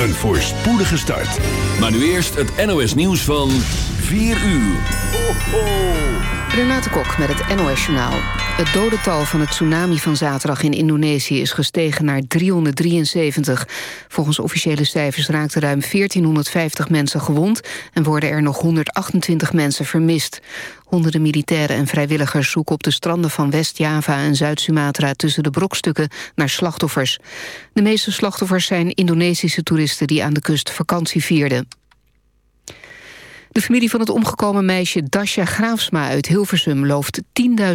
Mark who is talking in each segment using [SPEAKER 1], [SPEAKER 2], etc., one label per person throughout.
[SPEAKER 1] Een voorspoedige start.
[SPEAKER 2] Maar nu eerst het NOS nieuws van 4 uur. Ho, ho.
[SPEAKER 3] Renate Kok met het NOS Journaal. Het dodental van het tsunami van zaterdag in Indonesië is gestegen naar 373. Volgens officiële cijfers raakten ruim 1450 mensen gewond... en worden er nog 128 mensen vermist. Honderden militairen en vrijwilligers zoeken op de stranden van West-Java en Zuid-Sumatra... tussen de brokstukken naar slachtoffers. De meeste slachtoffers zijn Indonesische toeristen die aan de kust vakantie vierden. De familie van het omgekomen meisje Dasha Graafsma uit Hilversum... looft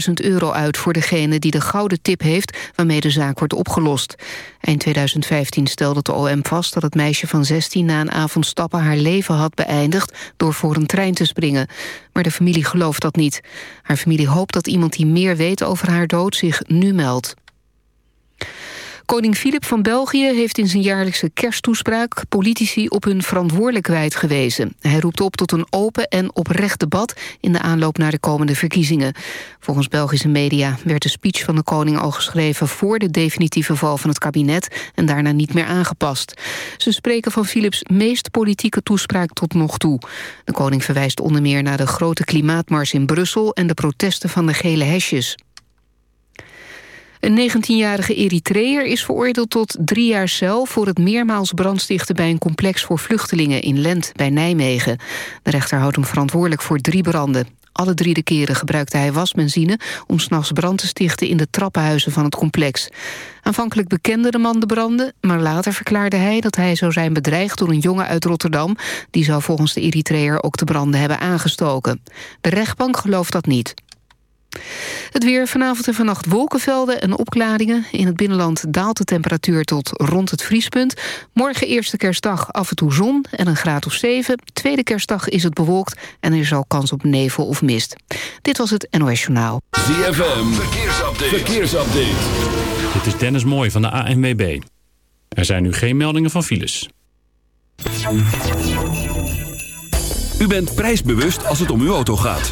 [SPEAKER 3] 10.000 euro uit voor degene die de gouden tip heeft... waarmee de zaak wordt opgelost. Eind 2015 stelde het OM vast dat het meisje van 16... na een avond stappen haar leven had beëindigd... door voor een trein te springen. Maar de familie gelooft dat niet. Haar familie hoopt dat iemand die meer weet over haar dood zich nu meldt. Koning Filip van België heeft in zijn jaarlijkse kersttoespraak... politici op hun verantwoordelijkheid gewezen. Hij roept op tot een open en oprecht debat... in de aanloop naar de komende verkiezingen. Volgens Belgische media werd de speech van de koning al geschreven... voor de definitieve val van het kabinet en daarna niet meer aangepast. Ze spreken van Philips meest politieke toespraak tot nog toe. De koning verwijst onder meer naar de grote klimaatmars in Brussel... en de protesten van de gele hesjes. Een 19-jarige Eritreër is veroordeeld tot drie jaar cel... voor het meermaals brandstichten bij een complex voor vluchtelingen... in Lent bij Nijmegen. De rechter houdt hem verantwoordelijk voor drie branden. Alle drie de keren gebruikte hij wasbenzine... om s'nachts brand te stichten in de trappenhuizen van het complex. Aanvankelijk bekende de man de branden... maar later verklaarde hij dat hij zou zijn bedreigd... door een jongen uit Rotterdam... die zou volgens de Eritreër ook de branden hebben aangestoken. De rechtbank gelooft dat niet. Het weer vanavond en vannacht wolkenvelden en opklaringen. In het binnenland daalt de temperatuur tot rond het vriespunt. Morgen eerste kerstdag af en toe zon en een graad of 7. Tweede kerstdag is het bewolkt en er is al kans op nevel of mist. Dit was het NOS Journaal.
[SPEAKER 2] ZFM, verkeersupdate. verkeersupdate.
[SPEAKER 4] Dit is Dennis Mooi van de ANWB. Er zijn nu geen meldingen van files.
[SPEAKER 2] U bent prijsbewust als het om uw auto gaat.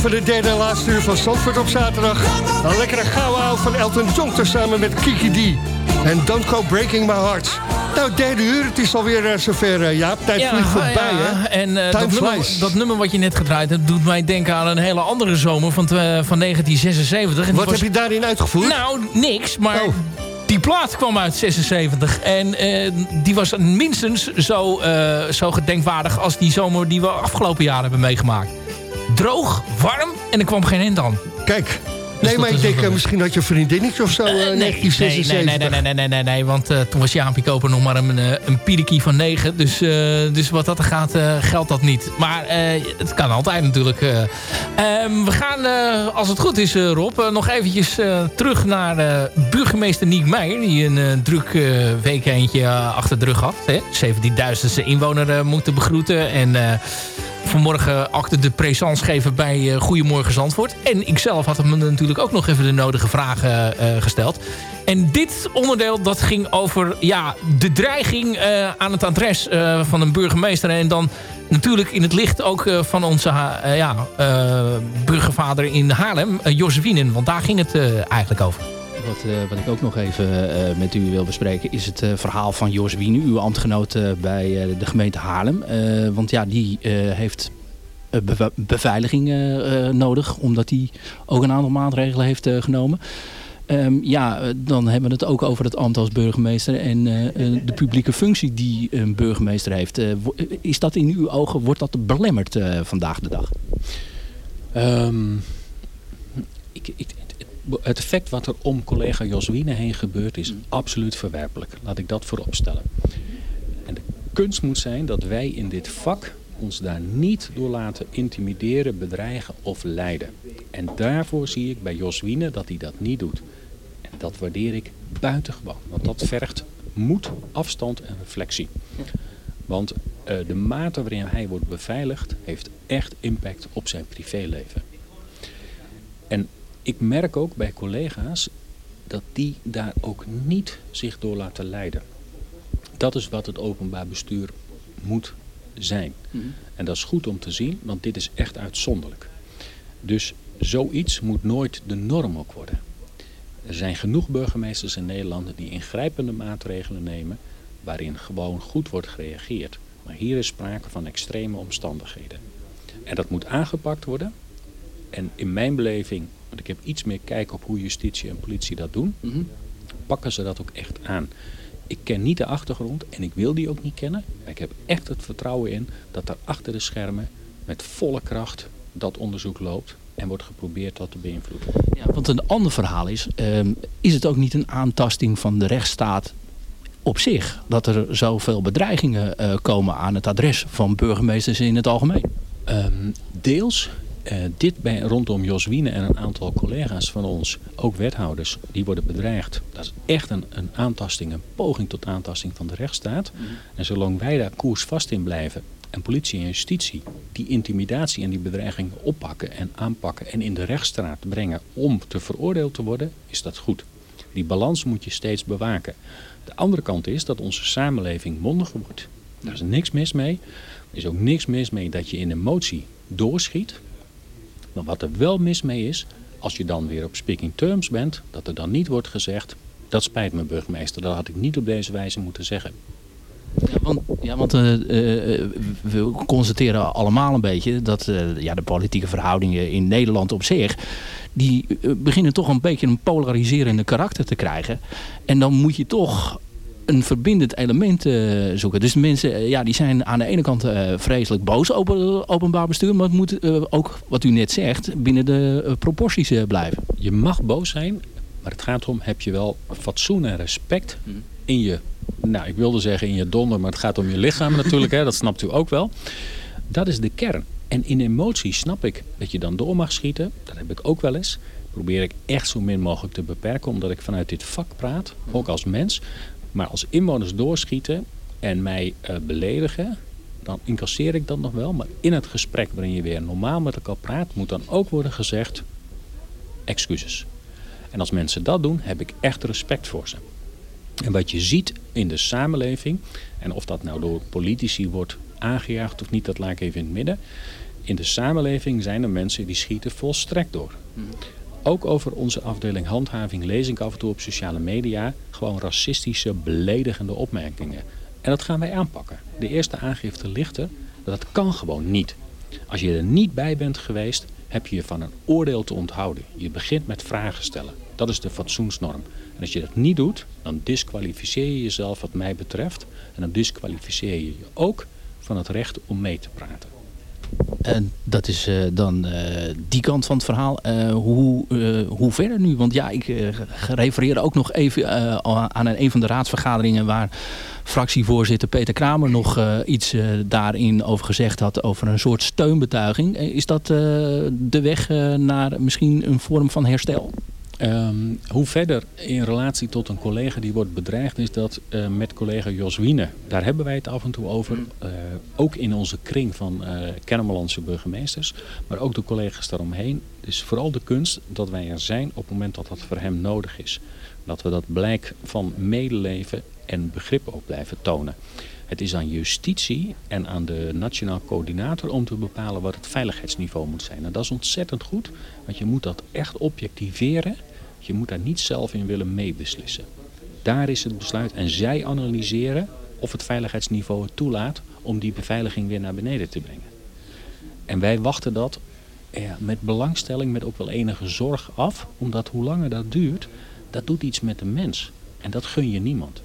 [SPEAKER 5] Van de derde en laatste uur van Zandvoort op zaterdag. Een lekkere gouden oude van Elton John samen met Kiki D. En Don't Go Breaking My Heart. Nou, derde uur, het is alweer uh, zover, uh, Jaap. Tijd vliegt voorbij,
[SPEAKER 6] ja.
[SPEAKER 5] hè?
[SPEAKER 6] En uh,
[SPEAKER 5] Time
[SPEAKER 6] dat nummer, dat nummer wat je net gedraaid hebt... doet mij denken aan een hele andere zomer van, van 1976. En
[SPEAKER 5] Wat
[SPEAKER 6] was-
[SPEAKER 5] heb je daarin uitgevoerd?
[SPEAKER 6] Nou, niks, maar...
[SPEAKER 5] Oh.
[SPEAKER 6] Die plaat kwam uit 76 en eh, die was minstens zo, eh, zo gedenkwaardig als die zomer die we afgelopen jaar hebben meegemaakt. Droog, warm en er kwam geen end aan.
[SPEAKER 5] Kijk.
[SPEAKER 6] Dus
[SPEAKER 5] Nee,
[SPEAKER 6] dat
[SPEAKER 5] maar ik denk
[SPEAKER 6] wel-
[SPEAKER 5] misschien had je vriendinnetje of zo, uh,
[SPEAKER 6] Eh, nee,
[SPEAKER 5] 1976.
[SPEAKER 6] Nee, nee, nee, nee, nee, nee, nee, nee, want uh, toen was Jaapie Koper nog maar een, een piedekie van 9. Dus, uh, dus wat dat gaat, geldt dat niet. Maar het kan altijd natuurlijk. Um, we gaan, als het goed is Rob, nog eventjes terug naar burgemeester Niek Meijer. Die een druk weekendje achter de rug had. hè. 17.000ste inwoner moeten begroeten. En... Vanmorgen acte de présence geven bij uh, Goedemorgen Zandvoort. En ik zelf had hem natuurlijk ook nog even de nodige vragen uh, gesteld. En dit onderdeel dat ging over ja, de dreiging uh, aan het adres van een burgemeester. En dan natuurlijk in het licht ook van onze ja, burgervader in Haarlem, Jos Wienen. Want daar ging het eigenlijk over.
[SPEAKER 7] Wat, uh, wat ik ook nog even uh, met u wil bespreken is het uh, verhaal van Jos Wiene, uw ambtgenoot bij de gemeente Haarlem. want ja, die heeft be beveiliging nodig, omdat hij ook een aantal maatregelen heeft genomen. Um, ja, dan hebben we het ook over het ambt als burgemeester en de publieke functie die een burgemeester heeft. is dat in uw ogen, wordt dat belemmerd vandaag de dag?
[SPEAKER 8] Ik, ik, het effect wat er om collega Joswine heen gebeurt is mm. absoluut verwerpelijk. Laat ik dat voorop stellen. En de kunst moet zijn dat wij in dit vak ons daar niet door laten intimideren, bedreigen of leiden. En daarvoor zie ik bij Joswine dat hij dat niet doet. En dat waardeer ik buitengewoon. Want dat vergt moed, afstand en reflectie. Want uh, de mate waarin hij wordt beveiligd heeft echt impact op zijn privéleven. En ik merk ook bij collega's dat die daar ook niet zich door laten leiden. Dat is wat het openbaar bestuur moet zijn. Mm-hmm. En dat is goed om te zien, want dit is echt uitzonderlijk. Dus zoiets moet nooit de norm ook worden. Er zijn genoeg burgemeesters in Nederland die ingrijpende maatregelen nemen waarin gewoon goed wordt gereageerd. Maar hier is sprake van extreme omstandigheden. En dat moet aangepakt worden. En in mijn beleving want ik heb iets meer kijk op hoe justitie en politie dat doen, mm -hmm. pakken ze dat ook echt aan. Ik ken niet de achtergrond en ik wil die ook niet kennen. Maar ik heb echt het vertrouwen in dat er achter de schermen met volle kracht dat onderzoek loopt en wordt geprobeerd dat te beïnvloeden.
[SPEAKER 7] Ja, want een ander verhaal is, um, is het ook niet een aantasting van de rechtsstaat op zich? Dat er zoveel bedreigingen uh, komen aan het adres van burgemeesters in het algemeen?
[SPEAKER 8] Um, deels. Uh, dit bij, rondom Joswine en een aantal collega's van ons, ook wethouders, die worden bedreigd. Dat is echt een, een aantasting, een poging tot aantasting van de rechtsstaat. Mm. En zolang wij daar koersvast in blijven en politie en justitie die intimidatie en die bedreiging oppakken en aanpakken en in de rechtsstraat brengen om te veroordeeld te worden, is dat goed. Die balans moet je steeds bewaken. De andere kant is dat onze samenleving mondiger wordt. Daar is niks mis mee. Er is ook niks mis mee dat je in emotie doorschiet. Maar wat er wel mis mee is, als je dan weer op speaking terms bent, dat er dan niet wordt gezegd, dat spijt me burgemeester, dat had ik niet op deze wijze moeten zeggen.
[SPEAKER 7] Ja, want, ja, want uh, uh, we constateren allemaal een beetje dat uh, ja, de politieke verhoudingen in Nederland op zich, die beginnen toch een beetje een polariserende karakter te krijgen. En dan moet je toch een verbindend element uh, zoeken. Dus mensen uh, ja, die zijn aan de ene kant uh, vreselijk boos op het openbaar bestuur. Maar het moet ook, wat u net zegt, binnen de proporties blijven.
[SPEAKER 8] Je mag boos zijn, maar het gaat om, heb je wel fatsoen en respect in je, nou ik wilde zeggen in je donder, maar het gaat om je lichaam natuurlijk. Hè, dat snapt u ook wel. Dat is de kern. En in emotie snap ik dat je dan door mag schieten. Dat heb ik ook wel eens. Probeer ik echt zo min mogelijk te beperken, omdat ik vanuit dit vak praat, ook als mens. Maar als inwoners doorschieten en mij uh, beledigen, dan incasseer ik dat nog wel. Maar in het gesprek waarin je weer normaal met elkaar praat, moet dan ook worden gezegd excuses. En als mensen dat doen, heb ik echt respect voor ze. En wat je ziet in de samenleving, en of dat nou door politici wordt aangejaagd of niet, dat laat ik even in het midden, In de samenleving zijn er mensen die schieten volstrekt door. Ook over onze afdeling handhaving lees ik af en toe op sociale media gewoon racistische, beledigende opmerkingen. En dat gaan wij aanpakken. De eerste aangifte ligt er. Dat kan gewoon niet. Als je er niet bij bent geweest, heb je je van een oordeel te onthouden. Je begint met vragen stellen. Dat is de fatsoensnorm. En als je dat niet doet, dan disqualificeer je jezelf wat mij betreft. En dan disqualificeer je je ook van het recht om mee te praten.
[SPEAKER 7] En dat is eh, dan eh, die kant van het verhaal. Eh, hoe, hoe verder nu? Want ja, ik refereerde ook nog even aan een, van de raadsvergaderingen... waar fractievoorzitter Peter Kramer nog iets daarin over gezegd had... over een soort steunbetuiging. Is dat de weg naar misschien een vorm van herstel?
[SPEAKER 8] Ehm, hoe verder in relatie tot een collega die wordt bedreigd, is dat eh, met collega Jos Wiene. Daar hebben wij het af en toe over. Eh, ook in onze kring van eh Kennemerlandse burgemeesters. Maar ook de collega's daaromheen. Het is vooral de kunst dat wij er zijn op het moment dat dat voor hem nodig is. Dat we dat blijk van medeleven en begrip ook blijven tonen. Het is aan justitie en aan de nationaal coördinator om te bepalen wat het veiligheidsniveau moet zijn. En dat is ontzettend goed, want je moet dat echt objectiveren. Je moet daar niet zelf in willen meebeslissen. Daar is het besluit en zij analyseren of het veiligheidsniveau het toelaat om die beveiliging weer naar beneden te brengen. En wij wachten dat ja, met belangstelling, met ook wel enige zorg af, omdat hoe langer dat duurt, dat doet iets met de mens. En dat gun je niemand.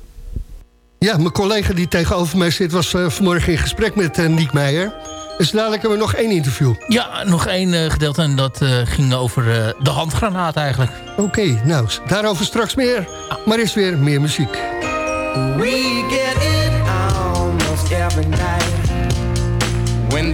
[SPEAKER 5] Ja, mijn collega die tegenover mij zit was eh, vanmorgen in gesprek met uh, Niek Meijer. Dus dadelijk hebben we nog één interview.
[SPEAKER 6] Ja, nog één eh, gedeelte en dat eh, ging over eh, de handgranaat eigenlijk.
[SPEAKER 5] Oké, nou, daarover straks meer. Maar is weer meer muziek.
[SPEAKER 9] We get it almost every night when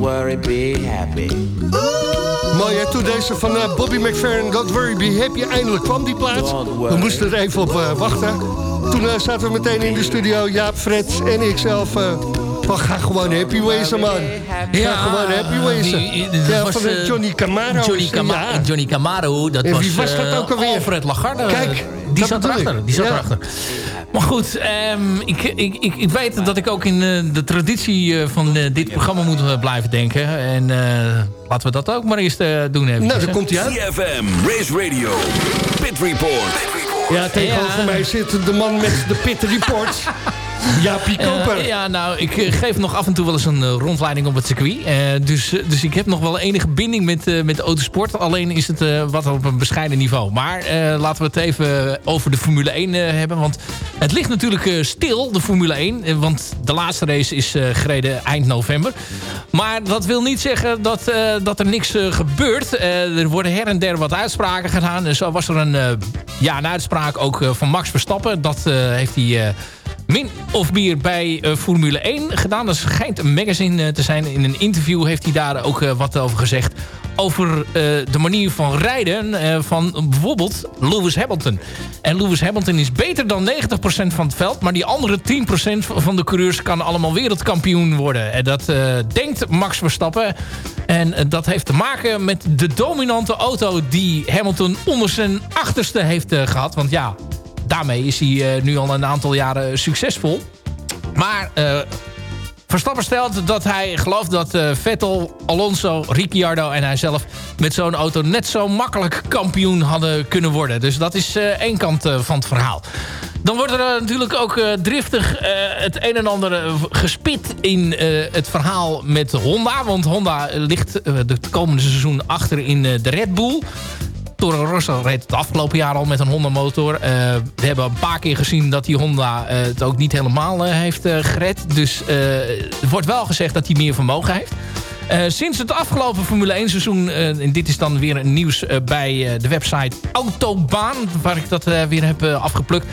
[SPEAKER 10] Don't worry, be happy.
[SPEAKER 5] Mooi hè, toen deze van eh, Bobby McFerrin, Don't Worry Be Happy, eindelijk kwam die plaats. We moesten er even op eh, wachten. Toen eh, zaten we meteen in de studio, Jaap, Fred en ikzelf... eh van ga gewoon happy wezen, man. Ga gewoon happy wezen. ja,
[SPEAKER 6] was,
[SPEAKER 5] van
[SPEAKER 6] eh,
[SPEAKER 5] Johnny Camaro.
[SPEAKER 6] Johnny,
[SPEAKER 5] is-
[SPEAKER 6] Cama
[SPEAKER 5] ja.
[SPEAKER 6] Johnny Camaro, dat
[SPEAKER 5] En
[SPEAKER 6] was,
[SPEAKER 5] wie was dat ook alweer?
[SPEAKER 6] Alfred Lagarde.
[SPEAKER 5] Kijk,
[SPEAKER 6] die zat erachter. Die zat
[SPEAKER 5] Ja.
[SPEAKER 6] erachter. Maar goed, ehm, ik, ik, ik, ik weet dat ik ook in eh, de traditie eh, van eh, dit programma moet blijven denken. En eh, laten we dat ook maar eerst eh, doen even.
[SPEAKER 5] Nou, daar komt hij uit.
[SPEAKER 2] CFM, Race Radio, Pit Report.
[SPEAKER 5] Ja, tegenover
[SPEAKER 6] Ja.
[SPEAKER 5] mij zit de man met de Pit Report. Jaapie Koper.
[SPEAKER 6] Eh, ja, nou, ik eh, geef nog af en toe wel eens een eh, rondleiding op het circuit. Dus, dus ik heb nog wel enige binding met, met autosport. Alleen is het wat op een bescheiden niveau. Maar laten we het even over de Formule 1 eh, hebben. Want het ligt natuurlijk stil, de Formule 1. eh, want de laatste race is gereden eind november. Maar dat wil niet zeggen dat, dat er niks gebeurt. Er worden her en der wat uitspraken gedaan. Zo was er een, ja, een uitspraak ook van Max Verstappen. Dat heeft hij... min of meer bij eh, Formule 1 gedaan. Dat schijnt een magazine eh, te zijn. In een interview heeft hij daar ook eh, wat over gezegd. Over de manier van rijden van bijvoorbeeld Lewis Hamilton. En Lewis Hamilton is beter dan 90% van het veld. Maar die andere 10% van de coureurs kan allemaal wereldkampioen worden. En dat denkt Max Verstappen. En dat heeft te maken met de dominante auto die Hamilton onder zijn achterste heeft eh, gehad. Want ja, daarmee is hij eh, nu al een aantal jaren succesvol. Maar eh, Verstappen stelt dat hij gelooft dat eh, Vettel, Alonso, Ricciardo en hij zelf met zo'n auto net zo makkelijk kampioen hadden kunnen worden. Dus dat is eh, één kant van het verhaal. Dan wordt er natuurlijk ook driftig het een en ander gespit in het verhaal met Honda. Want Honda ligt het komende seizoen achter in de Red Bull. Toro Rosso reed het afgelopen jaar al met een Honda motor. Eh, we hebben een paar keer gezien dat die Honda eh, het ook niet helemaal eh, heeft gered. Dus er wordt wel gezegd dat hij meer vermogen heeft. Sinds het afgelopen Formule 1 seizoen, en dit is dan weer nieuws bij de website Autobaan, waar ik dat weer heb afgeplukt.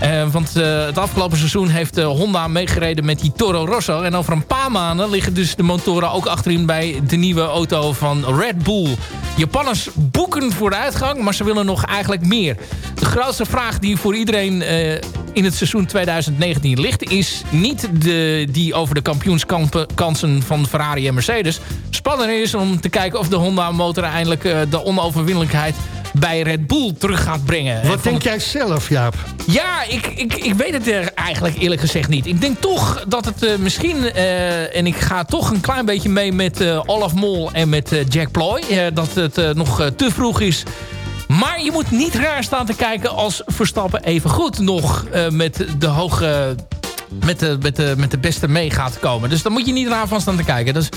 [SPEAKER 6] Eh, want eh, het afgelopen seizoen heeft eh, Honda meegereden met die Toro Rosso. En over een paar maanden liggen dus de motoren ook achterin bij de nieuwe auto van Red Bull. Japanners boeken vooruitgang, maar ze willen nog eigenlijk meer. De grootste vraag die voor iedereen in het seizoen 2019 ligt... is niet de, die over de kampioenskansen van Ferrari en Mercedes. Spannender is om te kijken of de Honda-motor eindelijk de onoverwinnelijkheid bij Red Bull terug gaat brengen. En
[SPEAKER 5] Wat denk jij zelf, Jaap?
[SPEAKER 6] ja, ik, ik, ik weet het er eigenlijk eerlijk gezegd niet. Ik denk toch dat het eh, misschien... eh, en ik ga toch een klein beetje mee met eh, Olaf Mol en met Jack Ploy. dat het nog te vroeg is. Maar je moet niet raar staan te kijken als Verstappen even goed nog met de hoge... Met de, met, de, met de beste mee gaat komen. Dus dan moet je niet raar van staan te kijken. Dus,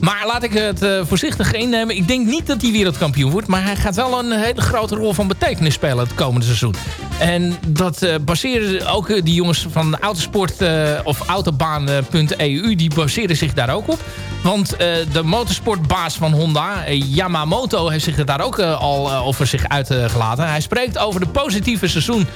[SPEAKER 6] maar laat ik het eh, voorzichtig innemen. Ik denk niet dat hij wereldkampioen wordt. Maar hij gaat wel een hele grote rol van betekenis spelen het komende seizoen. En dat eh, baseren ook eh, die jongens van Autosport of Autobaan.eu... die baseren zich daar ook op. Want de motorsportbaas van Honda, Yamamoto... heeft zich daar ook al over zich uitgelaten. Hij spreekt over de positieve seizoen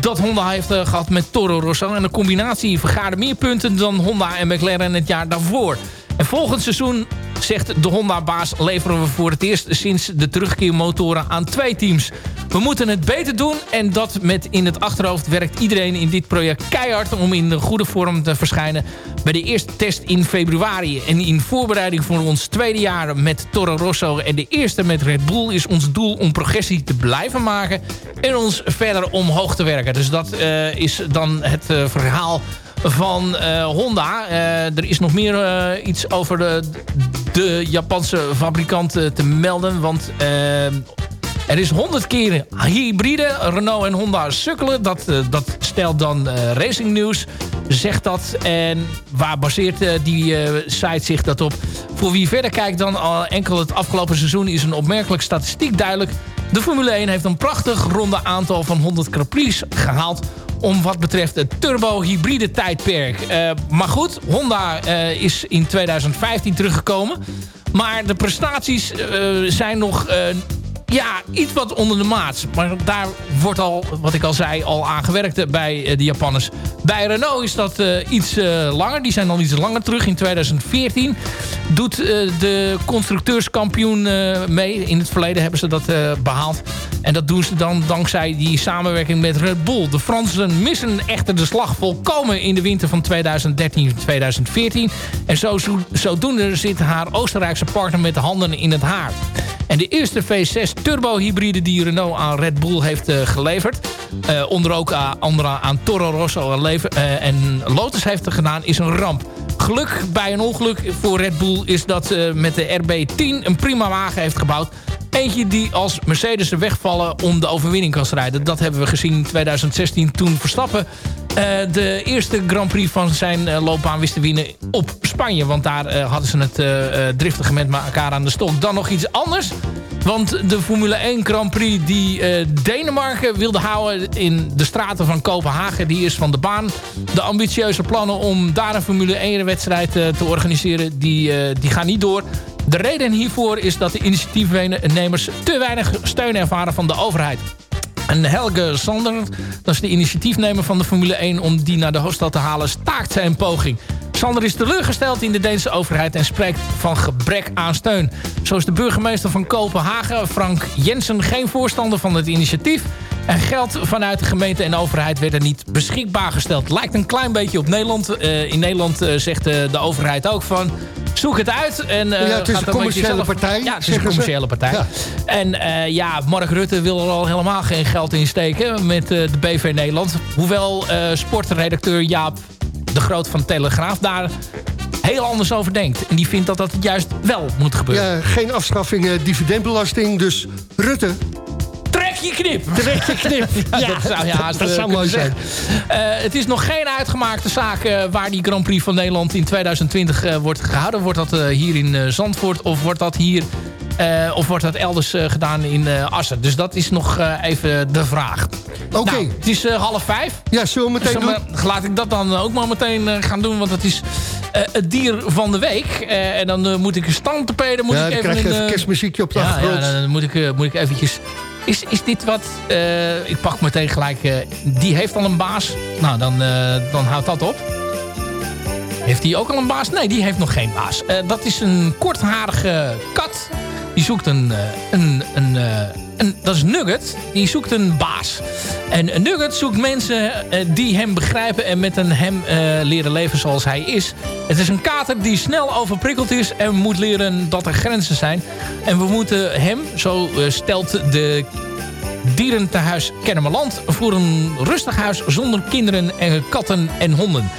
[SPEAKER 6] dat Honda heeft eh, gehad met Toro Rosso. En de combinatie vergaarde meer punten dan Honda en McLaren het jaar daarvoor. En volgend seizoen, zegt de Honda-baas... leveren we voor het eerst sinds de terugkeermotoren aan twee teams. We moeten het beter doen en dat met in het achterhoofd werkt iedereen in dit project keihard... om in de goede vorm te verschijnen bij de eerste test in februari. En in voorbereiding voor ons tweede jaar met Toro Rosso en de eerste met Red Bull... is ons doel om progressie te blijven maken en ons verder omhoog te werken. Dus dat eh, is dan het eh, verhaal van eh, Honda. Eh, er is nog meer eh, iets over de, de Japanse fabrikant te melden. Want er is 100 keer hybride. Renault en Honda sukkelen. Dat, dat stelt dan Racing News. Zegt dat. En waar baseert die site zich dat op? Voor wie verder kijkt dan enkel het afgelopen seizoen... is een opmerkelijk statistiek duidelijk. De Formule 1 heeft een prachtig ronde aantal van 100 Grand gehaald om wat betreft het turbo-hybride tijdperk. Eh, maar goed, Honda eh, is in 2015 teruggekomen. Maar de prestaties eh, zijn nog ja, iets wat onder de maat. Maar daar wordt al, wat ik al zei, al aan gewerkt bij eh, de Japanners. Bij Renault is dat eh, iets eh, langer. Die zijn al iets langer terug. In 2014 doet de constructeurskampioen mee. In het verleden hebben ze dat eh, behaald. En dat doen ze dan dankzij die samenwerking met Red Bull. De Fransen missen echter de slag volkomen in de winter van 2013-2014. En zo, zodoende zit haar Oostenrijkse partner met de handen in het haar. En de eerste V6 turbo-hybride die Renault aan Red Bull heeft eh, geleverd... eh, onder ook aan, andere aan Toro Rosso en, eh, Lotus heeft gedaan, is een ramp. Geluk bij een ongeluk voor Red Bull is dat eh, met de RB10 een prima wagen heeft gebouwd. Eentje die als Mercedes er wegvallen om de overwinning kan strijden. Dat hebben we gezien in 2016 toen Verstappen eh, de eerste Grand Prix van zijn eh, loopbaan wist te winnen op Spanje. Want daar eh, hadden ze het eh, eh, driftige met elkaar aan de stok. Dan nog iets anders. Want de Formule 1 Grand Prix die eh, Denemarken wilde houden in de straten van Kopenhagen... die is van de baan. De ambitieuze plannen om daar een Formule 1 wedstrijd eh, te organiseren... Die, eh, die gaan niet door. De reden hiervoor is dat de initiatiefnemers te weinig steun ervaren van de overheid. En Helge Sander, dat is de initiatiefnemer van de Formule 1... om die naar de hoofdstad te halen, staakt zijn poging. Sander is teleurgesteld in de Deense overheid en spreekt van gebrek aan steun. Zo is de burgemeester van Kopenhagen, Frank Jensen, geen voorstander van het initiatief. En geld vanuit de gemeente en overheid werd er niet beschikbaar gesteld. Lijkt een klein beetje op Nederland. Uh, in Nederland uh, zegt uh, de overheid ook van... Zoek het uit. En,
[SPEAKER 5] ja, het is een commerciële
[SPEAKER 6] zelf...
[SPEAKER 5] partij.
[SPEAKER 6] Ja, het is een commerciële partij. Ja. En ja, Mark Rutte wil er al helemaal geen geld in steken met de BV Nederland. Hoewel sportredacteur Jaap de Groot van Telegraaf daar heel anders over denkt. En die vindt dat dat juist wel moet gebeuren.
[SPEAKER 5] Ja, geen afschaffing dividendbelasting. Dus Rutte...
[SPEAKER 6] Trek je knip!
[SPEAKER 5] Trek je knip!
[SPEAKER 6] ja, dat zou, ja,
[SPEAKER 5] dat, dat zou mooi zijn.
[SPEAKER 6] Uh, het is nog geen uitgemaakte zaak uh, waar die Grand Prix van Nederland in 2020 wordt gehouden. Wordt dat hier in Zandvoort of wordt dat hier... Of wordt dat elders gedaan in Assen? Dus dat is nog even de vraag.
[SPEAKER 5] Oké. Okay.
[SPEAKER 6] Nou, het is half vijf.
[SPEAKER 5] Ja, zullen we meteen
[SPEAKER 6] dus,
[SPEAKER 5] doen?
[SPEAKER 6] Laat ik dat dan ook maar meteen gaan doen. Want dat is het dier van de week. en dan moet ik een standtepeden. Moet
[SPEAKER 5] ja,
[SPEAKER 6] ik
[SPEAKER 5] dan
[SPEAKER 6] even
[SPEAKER 5] krijg je
[SPEAKER 6] een,
[SPEAKER 5] kerstmuziekje op de
[SPEAKER 6] ja,
[SPEAKER 5] achtergrond.
[SPEAKER 6] Ja, dan moet ik, moet ik eventjes... Is, is dit wat... ik pak meteen gelijk... die heeft al een baas. Nou, dan, dan houdt dat op. Heeft hij ook al een baas? Nee, die heeft nog geen baas. dat is een kortharige kat... Die zoekt een, een, een, een, dat is Nugget. Die zoekt een baas. En Nugget zoekt mensen die hem begrijpen en met een hem uh, leren leven zoals hij is. Het is een kater die snel overprikkeld is en moet leren dat er grenzen zijn. En we moeten hem, zo stelt de dierentehuis Kennemerland... voor een rustig huis zonder kinderen en katten en honden.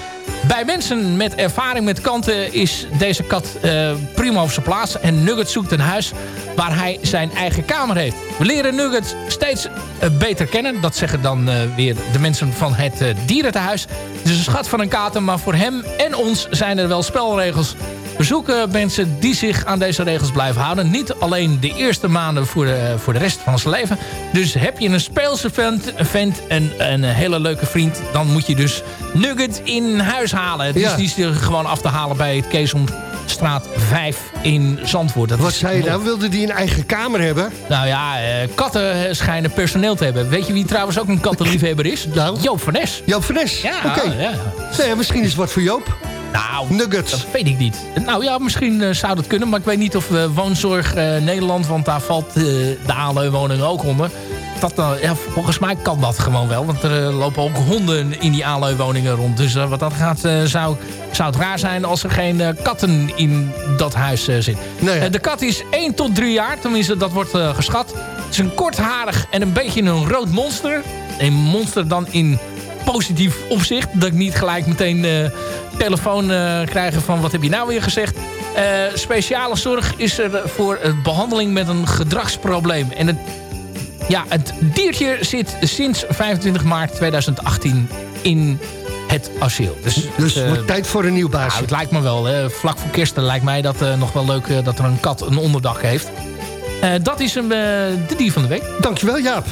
[SPEAKER 6] Bij mensen met ervaring met kanten is deze kat uh, prima op zijn plaats. En Nugget zoekt een huis waar hij zijn eigen kamer heeft. We leren Nugget steeds uh, beter kennen. Dat zeggen dan uh, weer de mensen van het dierentehuis. Het is een schat van een kater, maar voor hem en ons zijn er wel spelregels. We zoeken mensen die zich aan deze regels blijven houden. Niet alleen de eerste maanden voor de, voor de rest van zijn leven. Dus heb je een speelse vent, vent en een hele leuke vriend... dan moet je dus Nugget in huis halen. Dus
[SPEAKER 5] Ja.
[SPEAKER 6] die is er gewoon af te halen bij het Keesomstraat 5 in Zandvoort. Dat
[SPEAKER 5] Wat zei je nou? Wilde die een eigen kamer hebben?
[SPEAKER 6] Nou ja, eh, katten schijnen personeel te hebben. Weet je wie trouwens ook een kattenliefhebber is? Joop van Nes.
[SPEAKER 5] Joop van Nes?
[SPEAKER 6] Ja,
[SPEAKER 5] Oké.
[SPEAKER 6] ja.
[SPEAKER 5] Nee, misschien is het wat voor Joop.
[SPEAKER 6] Nou,
[SPEAKER 5] Nuggets.
[SPEAKER 6] dat weet ik niet. Nou ja, misschien eh, zou dat kunnen. Maar ik weet niet of eh, Woonzorg eh, Nederland... want daar valt de aanleunwoning ook onder. Dat, nou, ja, volgens mij kan dat gewoon wel. Want er lopen ook honden in die aanleunwoningen rond. Dus wat dat gaat, zou, zou het raar zijn... als er geen katten in dat huis zitten. Eh, de kat is 1 tot 3 jaar. Tenminste, dat wordt geschat. Het is een kortharig en een beetje een rood monster. Een monster dan in positief opzicht. Dat ik niet gelijk meteen eh, telefoon eh, krijgen van wat heb je nou weer gezegd. Eh, speciale zorg is er voor behandeling met een gedragsprobleem. En het, ja, het diertje zit sinds 25 maart 2018 in het asiel. Dus,
[SPEAKER 5] Dus
[SPEAKER 6] het,
[SPEAKER 5] wordt tijd voor een nieuw baas.
[SPEAKER 6] nou, het lijkt me wel. hè. Vlak voor kerst lijkt mij dat nog wel leuk dat er een kat een onderdak heeft. Eh, dat is hem, eh, de dier van de week.
[SPEAKER 5] Dankjewel, Jaap.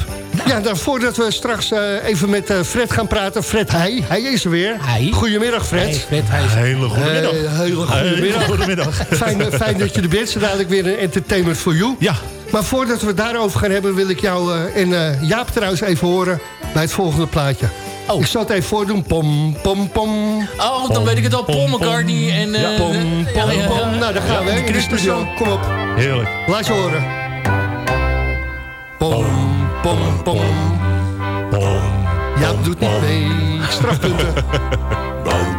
[SPEAKER 5] Ja, dan voordat we straks eh, even met eh, Fred gaan praten. Fred Heij, hij is er weer. Goedemiddag, Fred.
[SPEAKER 6] Hey, Fred, hij is
[SPEAKER 11] Hele goede middag.
[SPEAKER 5] Hele goedemiddag.
[SPEAKER 11] goedemiddag.
[SPEAKER 5] Fijn, fijn dat je er bent. Zo dadelijk weer een entertainment for you.
[SPEAKER 11] Ja.
[SPEAKER 5] Maar voordat we het daarover gaan hebben... wil ik jou eh, en eh, Jaap trouwens even horen bij het volgende plaatje.
[SPEAKER 6] Oh.
[SPEAKER 5] Ik zal het even voordoen. Pom, pom, pom.
[SPEAKER 6] Oh, dan weet ik het al. Paul McCartney en... eh,
[SPEAKER 5] Pom, pom,
[SPEAKER 6] ja, ja, ja.
[SPEAKER 5] pom. Nou, daar gaan we. hè, In de studio. Kom op.
[SPEAKER 11] Heerlijk.
[SPEAKER 5] Laat je horen. Pom, pom, pom. Jaap doet niet mee. Strafpunten.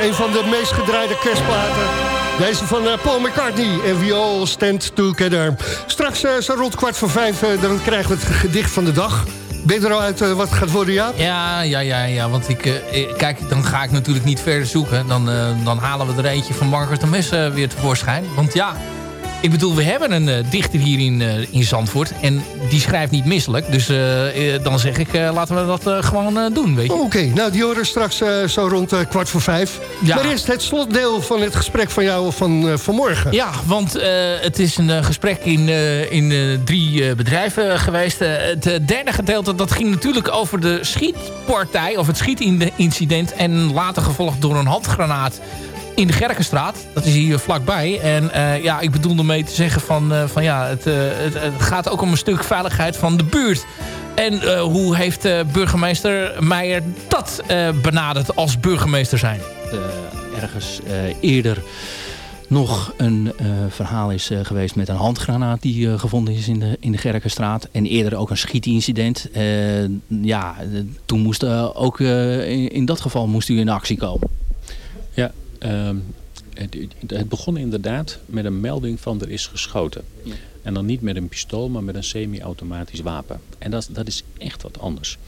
[SPEAKER 5] een van de meest gedraaide kerstplaten. Deze van eh, Paul McCartney en We All Stand Together. Straks zo rond kwart voor vijf, uh, dan krijgen we het gedicht van de dag. Ben je er al uit wat gaat worden, ja?
[SPEAKER 6] Ja, ja, ja, want ik, kijk, dan ga ik natuurlijk niet verder zoeken. Dan, dan halen we er eentje van Margaret de Mes weer tevoorschijn. Want ja, ik bedoel, we hebben een uh, dichter hier in, uh, in Zandvoort. En die schrijft niet misselijk. Dus uh, dan zeg ik, laten we dat gewoon doen, weet je.
[SPEAKER 5] Oké, okay, nou die horen straks zo rond kwart voor vijf. Ja. Maar eerst het slotdeel van het gesprek van jou van vanmorgen.
[SPEAKER 6] Ja, want het is een gesprek in, in drie bedrijven geweest. het derde gedeelte, dat ging natuurlijk over de schietpartij... of het schietincident en later gevolgd door een handgranaat in de Gerkenstraat. Dat is hier vlakbij. En uh, ja, ik bedoel ermee te zeggen van, uh, van ja, het, uh, het, het, gaat ook om een stuk veiligheid van de buurt. En hoe heeft burgemeester Meijer dat benaderd als burgemeester zijn?
[SPEAKER 7] ergens eerder nog een verhaal is geweest met een handgranaat die gevonden is in de, in de Gerkenstraat. En eerder ook een schietincident. ja, toen moest ook in, in dat geval moest u in actie komen.
[SPEAKER 8] Ja, het, het, begon inderdaad met een melding van er is geschoten. Ja. En dan niet met een pistool, maar met een semi-automatisch wapen. En dat, dat is echt wat anders.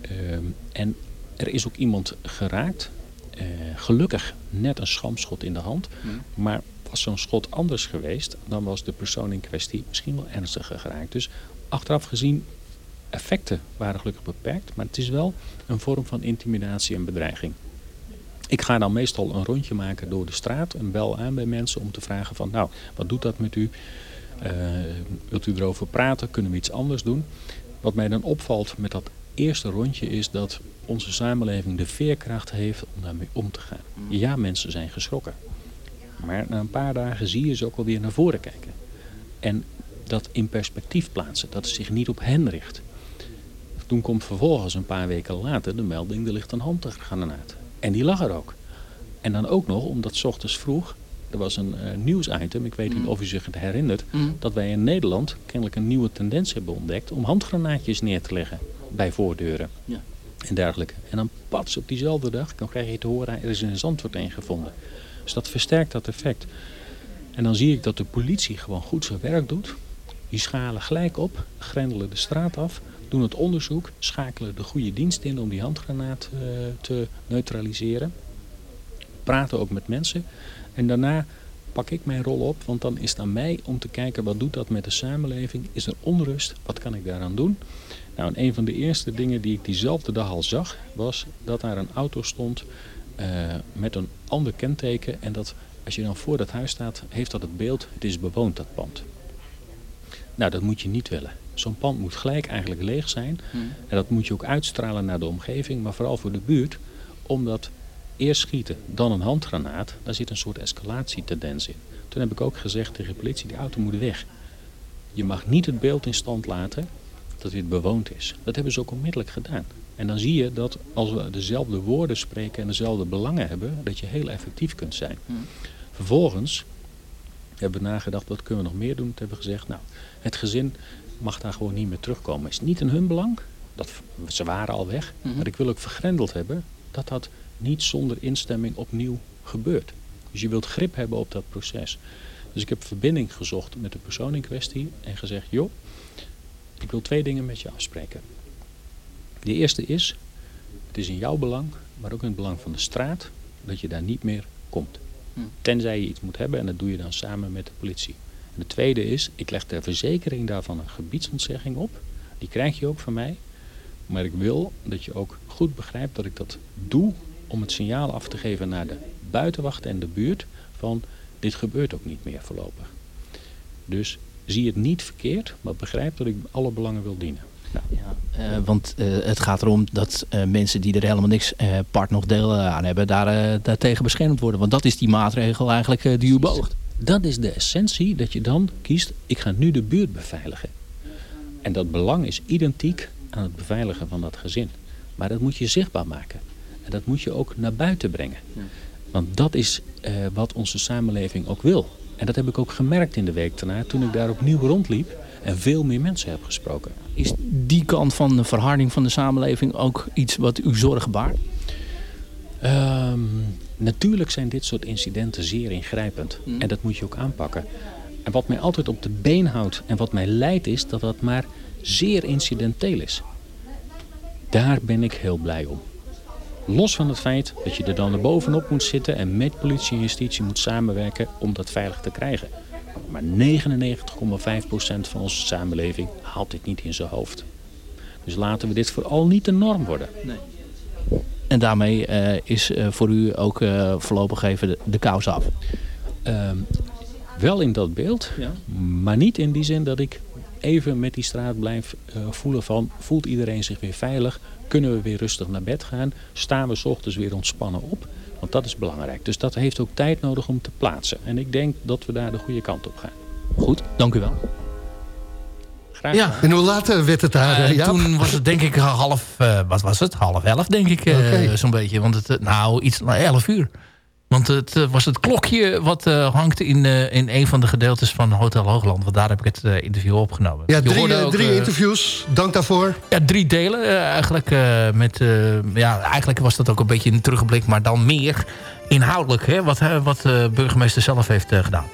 [SPEAKER 8] Ehm, en er is ook iemand geraakt. Uh, gelukkig net een schamschot in de hand. Maar was zo'n schot anders geweest, dan was de persoon in kwestie misschien wel ernstiger geraakt. Dus achteraf gezien, effecten waren gelukkig beperkt. Maar het is wel een vorm van intimidatie en bedreiging. Ik ga dan meestal een rondje maken door de straat en bel aan bij mensen om te vragen van nou, wat doet dat met u? Uh, wilt u erover praten? Kunnen we iets anders doen? Wat mij dan opvalt met dat eerste rondje is dat onze samenleving de veerkracht heeft om daarmee om te gaan. Ja, mensen zijn geschrokken. Maar na een paar dagen zie je ze ook alweer naar voren kijken. En dat in perspectief plaatsen, dat het zich niet op hen richt. Toen komt vervolgens een paar weken later de melding, er ligt een handgranaat. En die lag er ook. En dan ook nog, omdat s ochtends vroeg, er was een uh, nieuwsitem, ik weet niet mm. of u zich het herinnert, mm. dat wij in Nederland kennelijk een nieuwe tendens hebben ontdekt om handgranaatjes neer te leggen bij voordeuren. Ja. En dergelijke. En dan pats op diezelfde dag, dan krijg je te horen, er is een zandwoord een gevonden. Dus dat versterkt dat effect. En dan zie ik dat de politie gewoon goed zijn werk doet. Die schalen gelijk op, grendelen de straat af, doen het onderzoek, schakelen de goede dienst in om die handgranaat uh, te neutraliseren. Praten ook met mensen. En daarna pak ik mijn rol op, want dan is het aan mij om te kijken wat doet dat met de samenleving. Is er onrust? Wat kan ik daaraan doen? Nou, en een van de eerste dingen die ik diezelfde dag al zag, was dat daar een auto stond uh, met een ander kenteken. En dat als je dan voor dat huis staat, heeft dat het beeld, het is bewoond dat pand. Nou, dat moet je niet willen. Zo'n pand moet gelijk eigenlijk leeg zijn. Hmm. En dat moet je ook uitstralen naar de omgeving, maar vooral voor de buurt. Omdat eerst schieten, dan een handgranaat, daar zit een soort escalatietendens in. Toen heb ik ook gezegd tegen de politie, die auto moet weg. Je mag niet het beeld in stand laten dat dit bewoond is. Dat hebben ze ook onmiddellijk gedaan. En dan zie je dat als we dezelfde woorden spreken en dezelfde belangen hebben, dat je heel effectief kunt zijn. Hmm. Vervolgens hebben we nagedacht, wat kunnen we nog meer doen? Toen hebben we gezegd, nou, het gezin mag daar gewoon niet meer terugkomen. Het is niet in hun belang. Dat, ze waren al weg. Mhm. Maar ik wil ook vergrendeld hebben dat dat niet zonder instemming opnieuw gebeurt. Dus je wilt grip hebben op dat proces. Dus ik heb verbinding gezocht met de persoon in kwestie en gezegd, joh, ik wil twee dingen met je afspreken. De eerste is, het is in jouw belang, maar ook in het belang van de straat, dat je daar niet meer komt. Mhm. Tenzij je iets moet hebben en dat doe je dan samen met de politie de tweede is, ik leg ter verzekering daarvan een gebiedsontzegging op. Die krijg je ook van mij. Maar ik wil dat je ook goed begrijpt dat ik dat doe om het signaal af te geven naar de buitenwacht en de buurt van dit gebeurt ook niet meer voorlopig. Dus zie het niet verkeerd, maar begrijp dat ik alle belangen wil dienen.
[SPEAKER 7] Ja, uh, want uh, het gaat erom dat uh, mensen die er helemaal niks part nog deel aan hebben, daar, daartegen beschermd worden. Want dat is die maatregel eigenlijk die u beoogt.
[SPEAKER 8] Dat is de essentie dat je dan kiest, ik ga nu de buurt beveiligen. En dat belang is identiek aan het beveiligen van dat gezin. Maar dat moet je zichtbaar maken. En dat moet je ook naar buiten brengen. Want dat is wat onze samenleving ook wil. En dat heb ik ook gemerkt in de week daarna toen ik daar opnieuw rondliep en veel meer mensen heb gesproken.
[SPEAKER 7] Is die kant van de verharding van de samenleving ook iets wat u zorgen baart?
[SPEAKER 8] Ehm, natuurlijk zijn dit soort incidenten zeer ingrijpend. En dat moet je ook aanpakken. En wat mij altijd op de been houdt en wat mij leidt is dat dat maar zeer incidenteel is. Daar ben ik heel blij om. Los van het feit dat je er dan erbovenop moet zitten en met politie en justitie moet samenwerken om dat veilig te krijgen. Maar 99,5% van onze samenleving haalt dit niet in zijn hoofd. Dus laten we dit vooral niet de norm worden.
[SPEAKER 7] En daarmee eh, is eh, voor u ook eh, voorlopig even de, de kous af.
[SPEAKER 8] Ehm, wel in dat beeld, maar niet in die zin dat ik even met die straat blijf eh, voelen van... voelt iedereen zich weer veilig? Kunnen we weer rustig naar bed gaan? Staan we 's ochtends weer ontspannen op? Want dat is belangrijk. Dus dat heeft ook tijd nodig om te plaatsen. En ik denk dat we daar de goede kant op gaan.
[SPEAKER 7] Goed, dank u wel.
[SPEAKER 8] Graag
[SPEAKER 6] Ja.
[SPEAKER 5] En hoe laat eh, werd het daar,
[SPEAKER 6] Eh,
[SPEAKER 5] eh,
[SPEAKER 6] toen was het denk ik half, eh, wat was het? Half elf denk ik eh, zo'n beetje. Want het, nou, iets na elf uur. Want het eh, was het klokje wat eh, hangt in, eh, in een van de gedeeltes van Hotel Hoogland. Want daar heb ik het eh, interview opgenomen.
[SPEAKER 5] Ja, drie,
[SPEAKER 6] ook,
[SPEAKER 5] drie interviews. Dank daarvoor.
[SPEAKER 6] Ja, drie delen eigenlijk. met, ja, eigenlijk was dat ook een beetje een terugblik, maar dan meer inhoudelijk. Hè, wat, wat de burgemeester zelf heeft gedaan.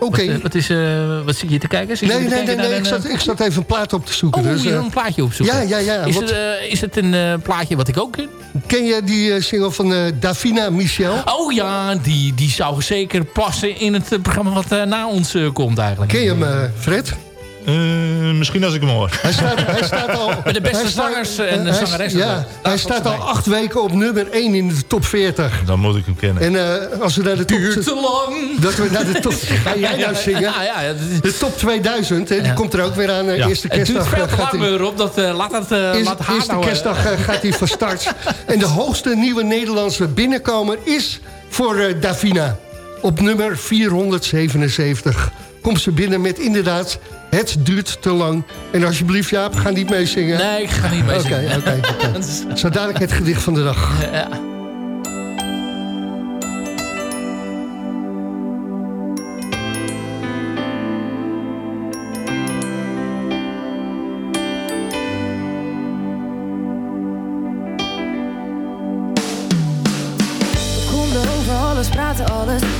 [SPEAKER 5] Oké.
[SPEAKER 6] Wat, eh, wat, is, eh, wat zit je te kijken? Zit
[SPEAKER 5] Nee, nee,
[SPEAKER 6] kijken
[SPEAKER 5] nee, nee. Ik zat,
[SPEAKER 6] eh,
[SPEAKER 5] ik zat even een plaat op te zoeken.
[SPEAKER 6] Oh,
[SPEAKER 5] dus,
[SPEAKER 6] een plaatje opzoeken?
[SPEAKER 5] Ja, ja, ja.
[SPEAKER 6] Is,
[SPEAKER 5] Wat-
[SPEAKER 6] het, is het een plaatje wat ik ook ken?
[SPEAKER 5] Ken je die single van Davina Michel?
[SPEAKER 6] Oh ja, die, die zou zeker passen in het programma wat na ons komt eigenlijk.
[SPEAKER 5] Ken je hem, eh, Fred?
[SPEAKER 11] misschien als ik hem hoor.
[SPEAKER 5] Hij staat, hij staat al...
[SPEAKER 6] Met de beste
[SPEAKER 5] hij staat-
[SPEAKER 6] zangers en de
[SPEAKER 5] hij-
[SPEAKER 6] zangeressen.
[SPEAKER 5] Ja, hij
[SPEAKER 6] staat
[SPEAKER 5] al acht weken op nummer 1 in de top 40.
[SPEAKER 11] Dan moet ik hem kennen.
[SPEAKER 5] En eh, als we naar de top...
[SPEAKER 6] Duurt te lang.
[SPEAKER 5] Dat we naar de top... Ga jij nou zingen?
[SPEAKER 6] Ja, ja, dat
[SPEAKER 5] De top 2000, hè, die
[SPEAKER 6] Ja.
[SPEAKER 5] komt er ook weer aan. eh,
[SPEAKER 11] Ja.
[SPEAKER 5] Eerste
[SPEAKER 6] Het duurt
[SPEAKER 5] kerstdag
[SPEAKER 6] veel te
[SPEAKER 5] gaat
[SPEAKER 6] lang, Rob. Dat, eh, laat het uh,
[SPEAKER 5] Eerste,
[SPEAKER 6] laat haar
[SPEAKER 5] eerste
[SPEAKER 6] nou, eh,
[SPEAKER 5] kerstdag eh, gaat hij van start. En de hoogste nieuwe Nederlandse binnenkomer is voor eh, Davina. Op nummer 477 komt ze binnen met inderdaad... Het duurt te lang. En alsjeblieft, Jaap, ga niet meezingen.
[SPEAKER 6] Nee, ik ga niet mee
[SPEAKER 5] Oké, oké,
[SPEAKER 6] is-
[SPEAKER 5] Zo dadelijk het gedicht van de dag.
[SPEAKER 6] Ja.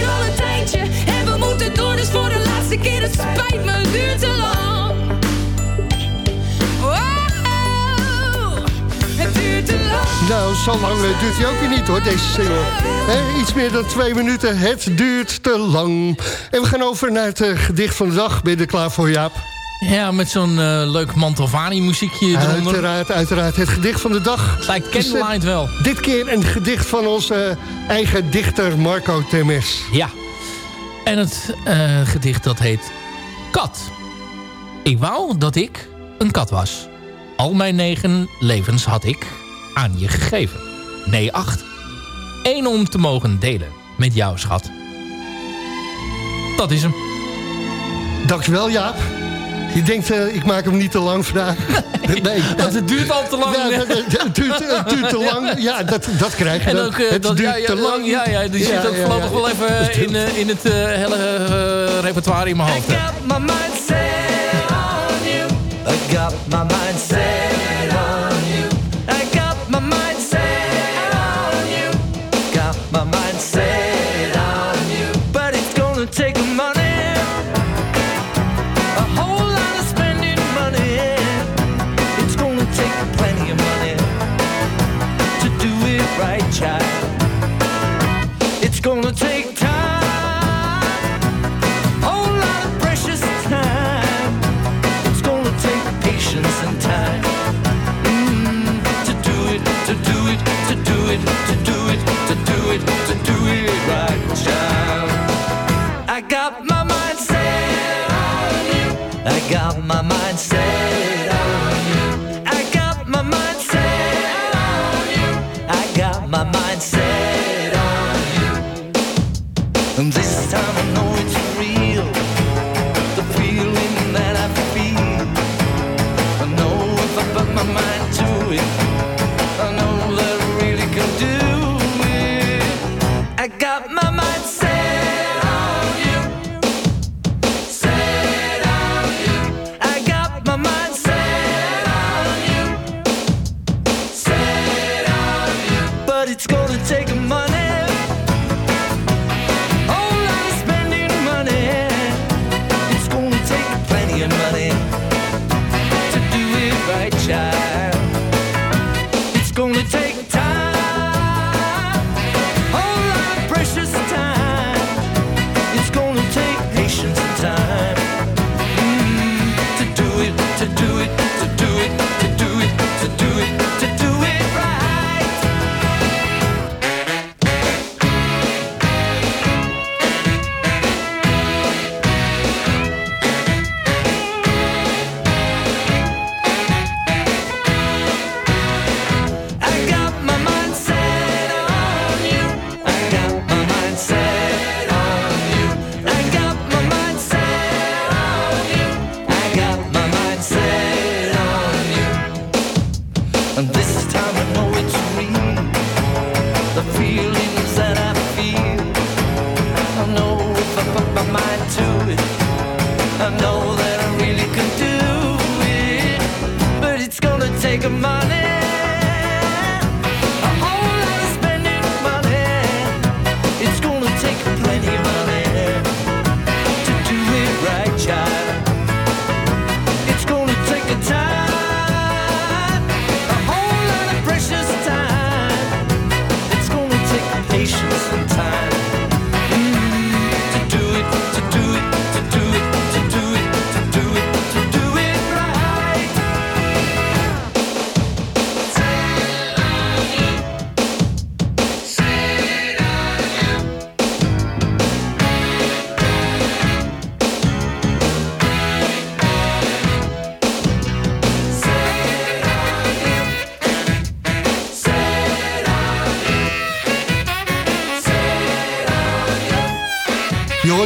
[SPEAKER 12] hier al een tijdje. En we moeten door, dus voor de laatste keer. Het spijt me, duurt te lang. Het duurt te lang.
[SPEAKER 5] Nou, zo lang duurt hij ook weer niet hoor, deze single. Hè, iets meer dan twee minuten, het duurt te lang. En we gaan over naar het eh, gedicht van de dag. Ben je er klaar voor, Jaap?
[SPEAKER 6] Ja, met zo'n eh, leuk Mantovani muziekje eronder.
[SPEAKER 5] Uiteraard, uiteraard. Het gedicht van de dag.
[SPEAKER 6] Lijkt
[SPEAKER 5] Dus, eh,
[SPEAKER 6] Candlelight wel.
[SPEAKER 5] Dit keer een gedicht van onze eigen dichter Marco Temes.
[SPEAKER 6] Ja. En het eh, gedicht dat heet Kat. Ik wou dat ik een kat was. Al mijn negen levens had ik aan je gegeven. Nee, acht. Eén om te mogen delen met jou, schat. Dat is hem.
[SPEAKER 5] Dankjewel Jaap. Je denkt, eh, ik maak hem niet te lang vandaag. Nee,
[SPEAKER 6] Want het duurt al te lang.
[SPEAKER 5] Ja, dat- dat- het, duurt, het duurt te lang. Ja, dat, dat krijg je.
[SPEAKER 6] En
[SPEAKER 5] dan.
[SPEAKER 6] ook, eh,
[SPEAKER 5] het
[SPEAKER 6] dat,
[SPEAKER 5] duurt
[SPEAKER 6] ja, ja,
[SPEAKER 5] te lang.
[SPEAKER 6] Ja, ja, die
[SPEAKER 5] Ja,
[SPEAKER 6] zit ook voorlopig
[SPEAKER 5] ja.
[SPEAKER 6] wel even in, eh, in het eh, hele eh, repertoire in mijn hoofd. hè.
[SPEAKER 9] my mind set on you. I got my mind set got my mind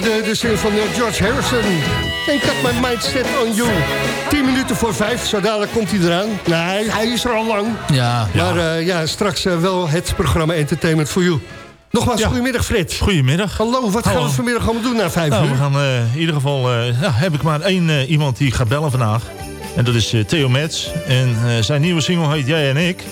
[SPEAKER 5] hoorde de zin van eh, George Harrison. En ik had mijn mind set on you. 10 minuten voor vijf, zo dadelijk komt hij eraan. Nee, hij is er al lang.
[SPEAKER 6] Ja.
[SPEAKER 5] Maar eh, ja, straks eh, wel het programma Entertainment for You. Nogmaals, goedemiddag Fred.
[SPEAKER 11] Goedemiddag.
[SPEAKER 5] Hallo, wat gaan we vanmiddag allemaal doen na vijf
[SPEAKER 11] Nou,
[SPEAKER 5] uur?
[SPEAKER 11] we gaan eh, in ieder geval... eh, ja, heb ik maar één eh, iemand die gaat bellen vandaag. En dat is eh, Theo Metz. En eh, zijn nieuwe single heet Jij en Ik.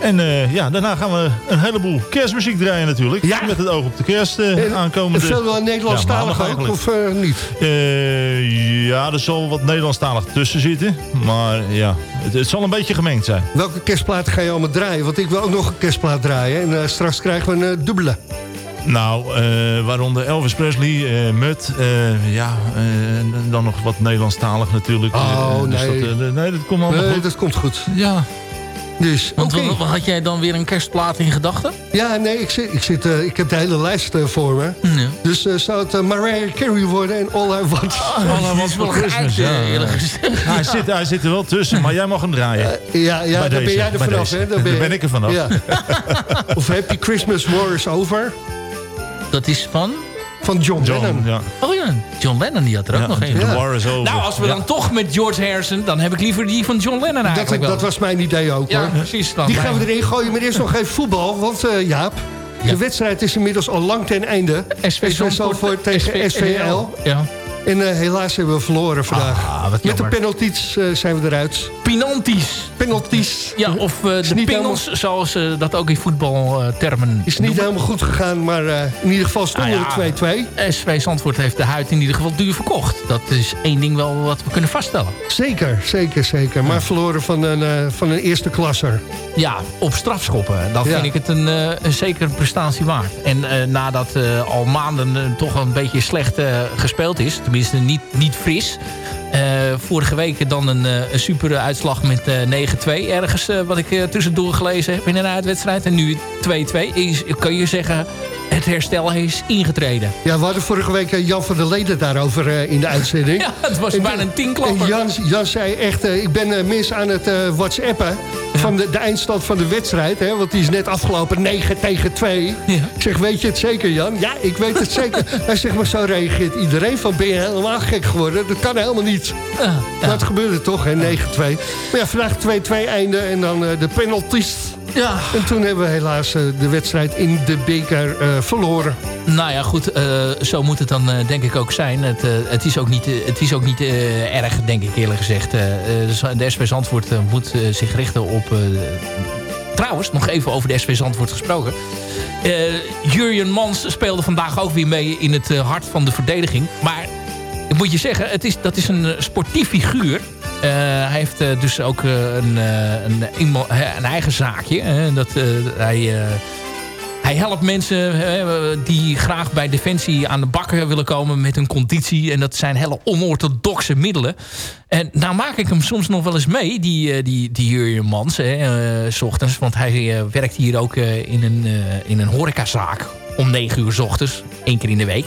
[SPEAKER 11] En eh, ja, daarna gaan we een heleboel kerstmuziek draaien natuurlijk. Met het oog op de kerst
[SPEAKER 5] En-
[SPEAKER 11] aankomende...
[SPEAKER 5] en veel wel Nederlandstalig ook, of eh, niet?
[SPEAKER 11] Ja, er zal wat Nederlandstalig tussen zitten. Maar ja, het, het zal een beetje gemengd zijn.
[SPEAKER 5] Welke kerstplaat ga je allemaal draaien? Want ik wil ook nog een kerstplaat draaien. En straks krijgen we een dubbele.
[SPEAKER 11] Nou, waaronder Elvis Presley, eh Mut, ja, dan nog wat Nederlandstalig natuurlijk.
[SPEAKER 5] Oh,
[SPEAKER 11] dus
[SPEAKER 5] nee.
[SPEAKER 11] dat, nee, dat komt allemaal
[SPEAKER 5] Nee,
[SPEAKER 11] goed.
[SPEAKER 5] dat komt goed.
[SPEAKER 11] Ja.
[SPEAKER 5] Dus,
[SPEAKER 6] Want
[SPEAKER 5] oké.
[SPEAKER 6] wat, wat had jij dan weer een kerstplaat in gedachten?
[SPEAKER 5] Ja, nee, ik, zit, ik, zit, eh, ik heb de hele lijst eh, voor me.
[SPEAKER 6] Ja.
[SPEAKER 5] Dus eh, zou het Mariah Carey worden en All I Want...
[SPEAKER 11] All I Want for Christmas, ja. Hij, zit, hij zit er wel tussen, maar jij mag hem draaien.
[SPEAKER 5] Ja, ja daar ben jij er vanaf, hè?
[SPEAKER 11] Daar ben ik er vanaf.
[SPEAKER 5] Ja. of Happy Christmas War is Over
[SPEAKER 6] Dat is van?
[SPEAKER 5] Van John, Lennon.
[SPEAKER 11] ja.
[SPEAKER 6] Oh ja, John Lennon die had er ook
[SPEAKER 11] Ja,
[SPEAKER 6] nog een.
[SPEAKER 11] The War is Over.
[SPEAKER 6] Nou, als we
[SPEAKER 11] Ja.
[SPEAKER 6] dan toch met George Harrison... dan heb ik liever die van John Lennon
[SPEAKER 5] Dat,
[SPEAKER 6] eigenlijk wel.
[SPEAKER 5] dat was mijn idee ook,
[SPEAKER 6] Ja,
[SPEAKER 5] hoor.
[SPEAKER 6] precies. Dan
[SPEAKER 5] Die gaan we erin gooien, maar eerst nog even voetbal. Want eh, Jaap, de wedstrijd is inmiddels al lang ten einde.
[SPEAKER 6] SV
[SPEAKER 5] Zandvoort tegen SVL.
[SPEAKER 6] Ja.
[SPEAKER 5] En eh, helaas hebben we verloren vandaag.
[SPEAKER 6] Ah,
[SPEAKER 5] Met de penalties eh, zijn we eruit.
[SPEAKER 6] Pinanties.
[SPEAKER 5] Penalties.
[SPEAKER 6] Ja, of eh, de pingels, zoals ze dat ook in voetbaltermen
[SPEAKER 5] Is niet helemaal goed gegaan, maar in ieder geval
[SPEAKER 6] Nou ja,
[SPEAKER 5] we 2-2.
[SPEAKER 6] SV Zandvoort heeft de huid in ieder geval duur verkocht. Dat is één ding wel wat we kunnen vaststellen.
[SPEAKER 5] Zeker, zeker, zeker. Maar verloren van een, van een eerste klasser.
[SPEAKER 6] Ja, op strafschoppen. Dan
[SPEAKER 5] Ja.
[SPEAKER 6] vind ik het een, een zekere prestatie waard. En nadat al maanden toch een beetje slecht gespeeld is... tenminste niet, niet fris... eh, vorige week dan een, eh, een super uitslag met eh 9-2. Ergens eh, wat ik tussendoor gelezen heb in een uitwedstrijd. En nu 2-2. Is, kan je zeggen, het herstel is ingetreden.
[SPEAKER 5] Ja, we hadden vorige week Jan van der Leden daarover in de uitzending.
[SPEAKER 6] Ja, het was
[SPEAKER 5] En-
[SPEAKER 6] bijna een tienklapper.
[SPEAKER 5] En Jan, Jan zei echt, ik ben mis aan het whatsappen van de, de eindstand van de wedstrijd. Hè, want die is net afgelopen 9 tegen 2. Ik zeg, weet je het zeker Jan? Ja, ik weet het zeker. Hij zegt, maar zo reageert iedereen van, ben je helemaal gek geworden? Dat kan helemaal niet. Maar het gebeurde toch, hè, 9-2. Maar ja, vandaag 2-2 einde en dan eh, de penalties.
[SPEAKER 6] Ja.
[SPEAKER 5] En toen hebben we helaas eh, de wedstrijd in de beker eh, verloren.
[SPEAKER 6] Nou ja, goed, eh, zo moet het dan denk ik ook zijn. Het, het is ook niet, het is ook niet erg, denk ik eerlijk gezegd. Dus de SV Zandvoort moet zich richten op... trouwens, nog even over de SV Zandvoort gesproken. Jurjen Mans speelde vandaag ook weer mee in het hart van de verdediging. Maar ik moet je zeggen, het is, dat is een sportief figuur. Eh, hij heeft eh, dus ook eh, een, een, een eigen zaakje. hè, dat, hij... hij helpt mensen die graag bij Defensie aan de bakken willen komen met hun conditie. En dat zijn hele onorthodoxe middelen. En nou maak ik hem soms nog wel eens mee, die, die, die Jurjen Mans, hè, s ochtends. Want hij werkt hier ook in, een, in een horecazaak om 9 uur s ochtends, één keer in de week.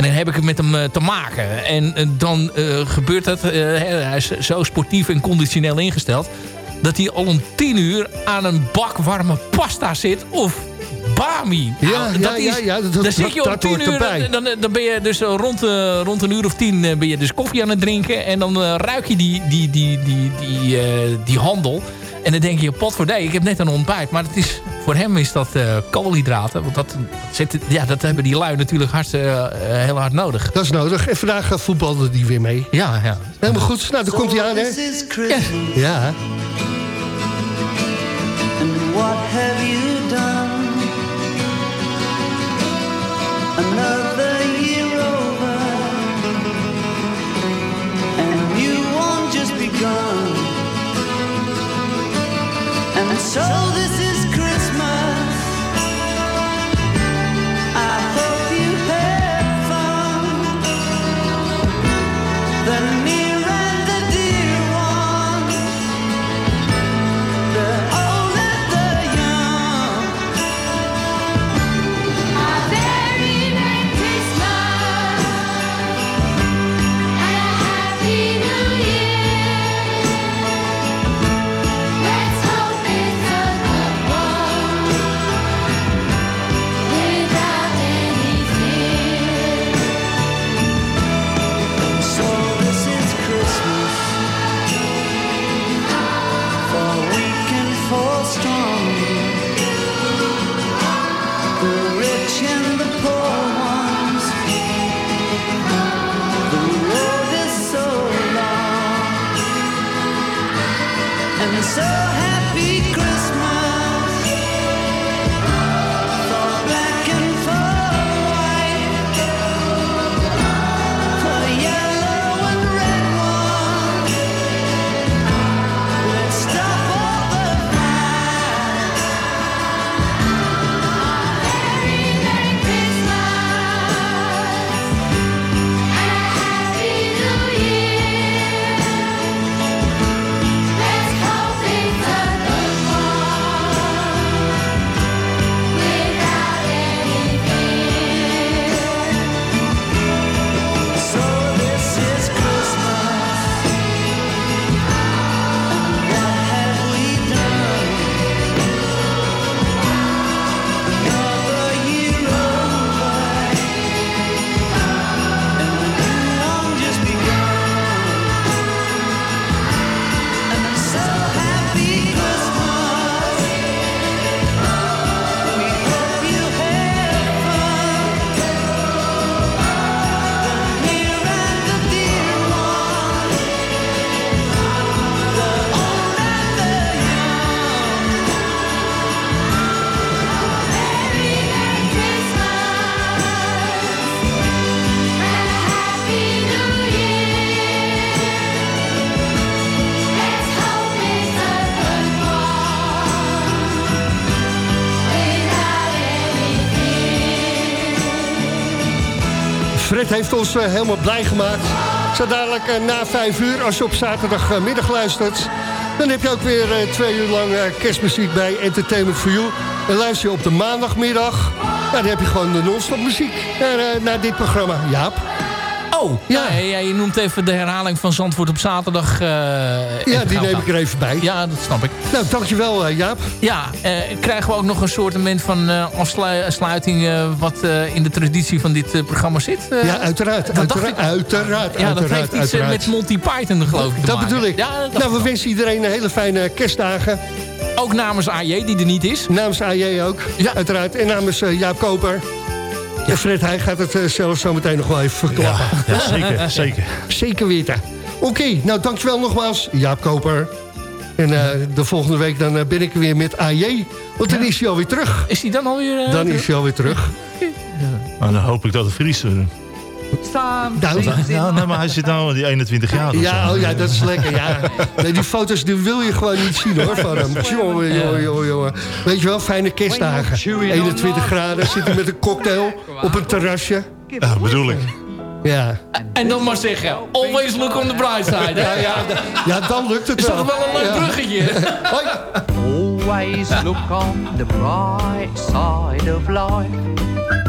[SPEAKER 6] En dan heb ik het met hem eh, te maken. En eh, dan eh, gebeurt het, eh, hij is zo sportief en conditioneel ingesteld... dat hij al om 10 uur aan een bak warme pasta zit of bami.
[SPEAKER 5] Ja,
[SPEAKER 6] Nou,
[SPEAKER 5] ja, ja, ja, dat-
[SPEAKER 6] dan
[SPEAKER 5] dat-
[SPEAKER 6] zit je om
[SPEAKER 5] dat
[SPEAKER 6] 10
[SPEAKER 5] hoort
[SPEAKER 6] uur, dan, dan ben je dus rond, eh, rond een uur of tien eh, ben je dus koffie aan het drinken. En dan ruik je die, die, die, die, die, die handel. En dan denk je, pot voor ik heb net een ontbijt. Maar het is, voor hem is dat eh, koolhydraten. Want dat, zit, ja, dat hebben die lui natuurlijk hard, eh, eh, heel hard nodig.
[SPEAKER 5] Dat is nodig. En vandaag eh, voetbalde die weer mee.
[SPEAKER 6] Ja, ja.
[SPEAKER 5] Helemaal goed. Nou, daar komt hij aan, hè? Ja.
[SPEAKER 9] What have you done? Another And
[SPEAKER 5] Fred heeft ons eh, helemaal blij gemaakt. Zo dadelijk eh, na vijf uur, als je op zaterdagmiddag luistert... dan heb je ook weer eh, twee uur lang kerstmuziek bij Entertainment for You. En luister je op de maandagmiddag... Dan heb je gewoon de non-stop muziek naar, naar dit programma. Jaap.
[SPEAKER 6] Oh, ja. ja, je noemt even de herhaling van Zandvoort op zaterdag. eh,
[SPEAKER 5] Ja, die neem ik er even bij.
[SPEAKER 6] Ja, dat snap ik.
[SPEAKER 5] Nou, dankjewel eh, Jaap.
[SPEAKER 6] Ja, eh, krijgen we ook nog een soort van afsluiting... wat in de traditie van dit programma zit?
[SPEAKER 5] Ja, uiteraard.
[SPEAKER 6] dat dacht
[SPEAKER 5] Uiteraard,
[SPEAKER 6] ik.
[SPEAKER 5] uiteraard,
[SPEAKER 6] Ja, dat heeft iets met Monty Python, geloof ik,
[SPEAKER 5] Dat
[SPEAKER 6] maken.
[SPEAKER 5] bedoel ik.
[SPEAKER 6] Ja, dat dacht
[SPEAKER 5] nou, we wensen iedereen een hele fijne kerstdagen.
[SPEAKER 6] Ook namens AJ, die er niet is.
[SPEAKER 5] Namens AJ ook, uiteraard. En namens Jaap Koper. En Fred, hij gaat het eh, zelf zo meteen nog wel even verklappen.
[SPEAKER 11] Ja, ja, zeker, zeker.
[SPEAKER 5] Zeker weten. Oké, nou dankjewel nogmaals, Jaap Koper. En eh, de volgende week dan eh, ben ik weer met AJ. Want dan is hij alweer terug.
[SPEAKER 6] Is hij dan alweer... eh,
[SPEAKER 5] Dan is hij alweer terug.
[SPEAKER 11] Maar dan hoop ik dat het vriest. Eh.
[SPEAKER 5] Nou,
[SPEAKER 11] Ja, nee, maar hij zit nou die 21 jaar. of
[SPEAKER 5] Ja,
[SPEAKER 11] zo.
[SPEAKER 5] oh ja, dat is lekker. Ja. Nee, die foto's die wil je gewoon niet zien hoor van hem. Jongen, jongen, jongen, jongen. Weet je wel, fijne kerstdagen. 21 graden, zit hij met een cocktail op een terrasje.
[SPEAKER 11] Ja, bedoel ik.
[SPEAKER 5] Ja.
[SPEAKER 6] En dan maar zeggen, always look on the bright side.
[SPEAKER 5] Ja, ja, ja, dan lukt het
[SPEAKER 6] Is
[SPEAKER 5] wel.
[SPEAKER 6] dat wel een leuk
[SPEAKER 5] Ja.
[SPEAKER 6] bruggetje?
[SPEAKER 5] Hoi.
[SPEAKER 13] Always look on the bright side of life.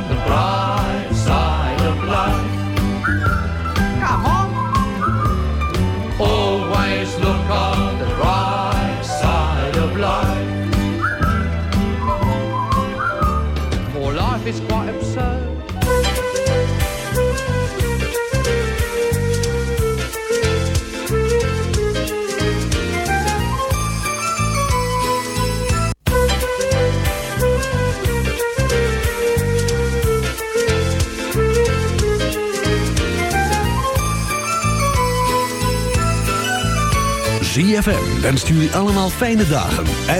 [SPEAKER 14] ZFM wenst jullie allemaal fijne dagen. En